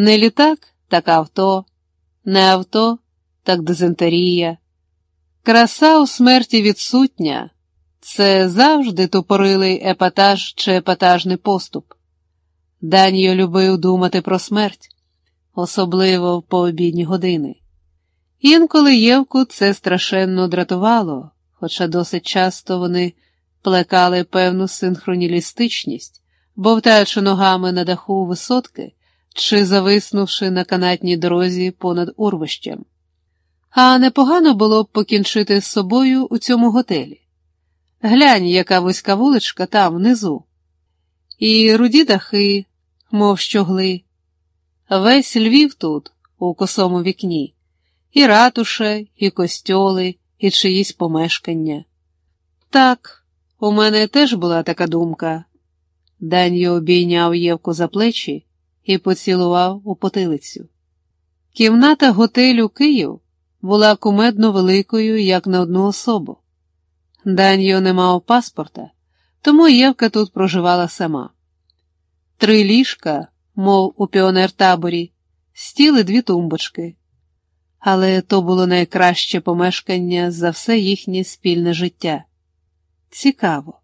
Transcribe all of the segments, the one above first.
Не літак, так авто, не авто, так дизентерія. Краса у смерті відсутня це завжди тупорилий епатаж чи епатажний поступ. Даніо любив думати про смерть, особливо в пообідні години. Інколи Євку це страшенно дратувало, хоча досить часто вони плекали певну синхронілістичність, бовтаючи ногами на даху висотки чи зависнувши на канатній дорозі понад урвищем. А непогано було б покінчити з собою у цьому готелі. Глянь, яка вузька вуличка там внизу. І руді дахи, мов щогли. Весь Львів тут, у косому вікні, і ратуше, і костьоли, і чиїсь помешкання. Так, у мене теж була така думка. Даньо обійняв Євку за плечі і поцілував у потилицю. Кімната готелю Київ була кумедно великою, як на одну особу. Даньо не мав паспорта, тому Євка тут проживала сама. Три ліжка, мов у піонер-таборі, стіли дві тумбочки. Але то було найкраще помешкання за все їхнє спільне життя. Цікаво,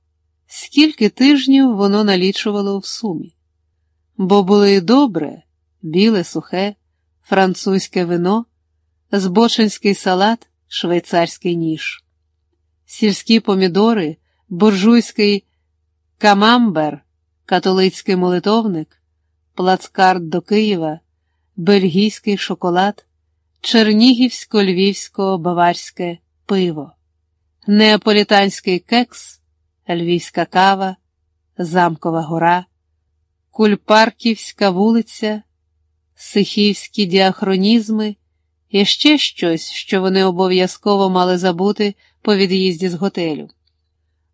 скільки тижнів воно налічувало в сумі, бо були добре, біле, сухе, французьке вино, збочинський салат, швейцарський ніж, сільські помідори, буржуйський камамбер, католицький молитовник, плацкарт до Києва, бельгійський шоколад, чернігівсько-львівсько-баварське пиво неаполітанський кекс, львівська кава, Замкова гора, Кульпарківська вулиця, Сихівські діахронізми і ще щось, що вони обов'язково мали забути по від'їзді з готелю.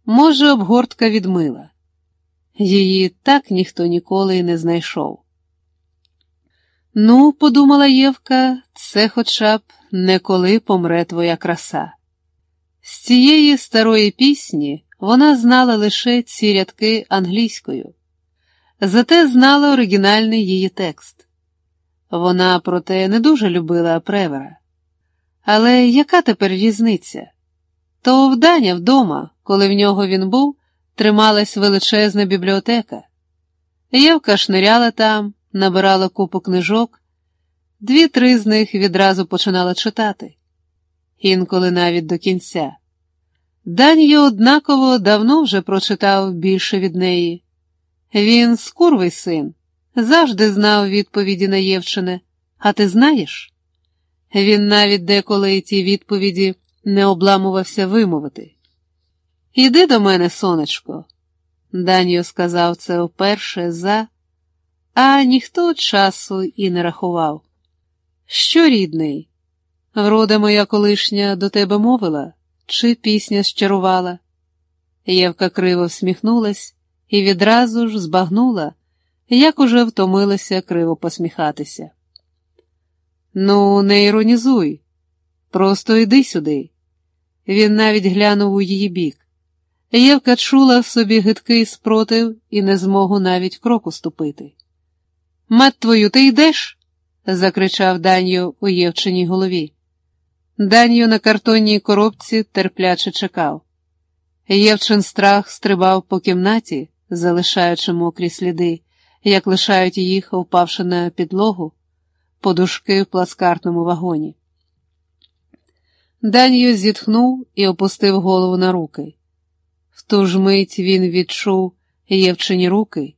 Може, обгортка відмила. Її так ніхто ніколи й не знайшов. Ну, подумала Євка, це хоча б не коли помре твоя краса. З цієї старої пісні вона знала лише ці рядки англійською, зате знала оригінальний її текст. Вона, проте, не дуже любила превера. Але яка тепер різниця? То в Даня вдома, коли в нього він був, трималась величезна бібліотека. Євка шниряла там, набирала купу книжок, дві-три з них відразу починала читати інколи навіть до кінця. Даньо однаково давно вже прочитав більше від неї. Він скурвий син, завжди знав відповіді на Євчине, а ти знаєш? Він навіть деколи ті відповіді не обламувався вимовити. Іди до мене, сонечко, Даньо сказав це вперше за, а ніхто часу і не рахував. Що, рідний? Врода моя колишня до тебе мовила, чи пісня щарувала? Євка криво всміхнулась і відразу ж збагнула, як уже втомилася криво посміхатися. Ну, не іронізуй, просто йди сюди. Він навіть глянув у її бік. Євка чула в собі гидкий спротив і не змогу навіть кроку ступити. Мать твою, ти йдеш? закричав Даньо у Євчиній голові. Данію на картонній коробці терпляче чекав. Євчин страх стрибав по кімнаті, залишаючи мокрі сліди, як лишають їх, впавши на підлогу, подушки в плацкартному вагоні. Данію зітхнув і опустив голову на руки. В ту ж мить він відчув Євчині руки,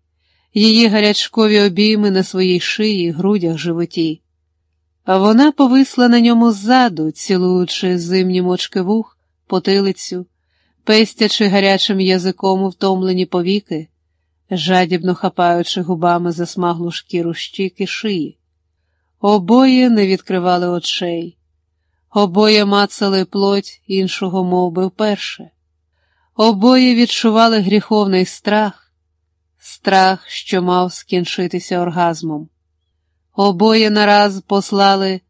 її гарячкові обійми на своїй шиї, грудях, животі. Вона повисла на ньому ззаду, цілуючи зимні мочки вух, потилицю, пестячи гарячим язиком втомлені повіки, жадібно хапаючи губами засмаглу шкіру щіки шиї. Обоє не відкривали очей, обоє мацали плоть іншого мов би, вперше. Обоє відчували гріховний страх, страх, що мав скінчитися оргазмом. Обоє нараз послали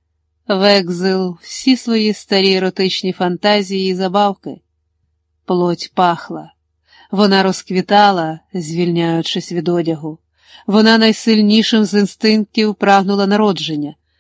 в екзил всі свої старі еротичні фантазії і забавки. Плоть пахла, вона розквітала, звільняючись від одягу, Вона найсильнішим з інстинктів прагнула народження,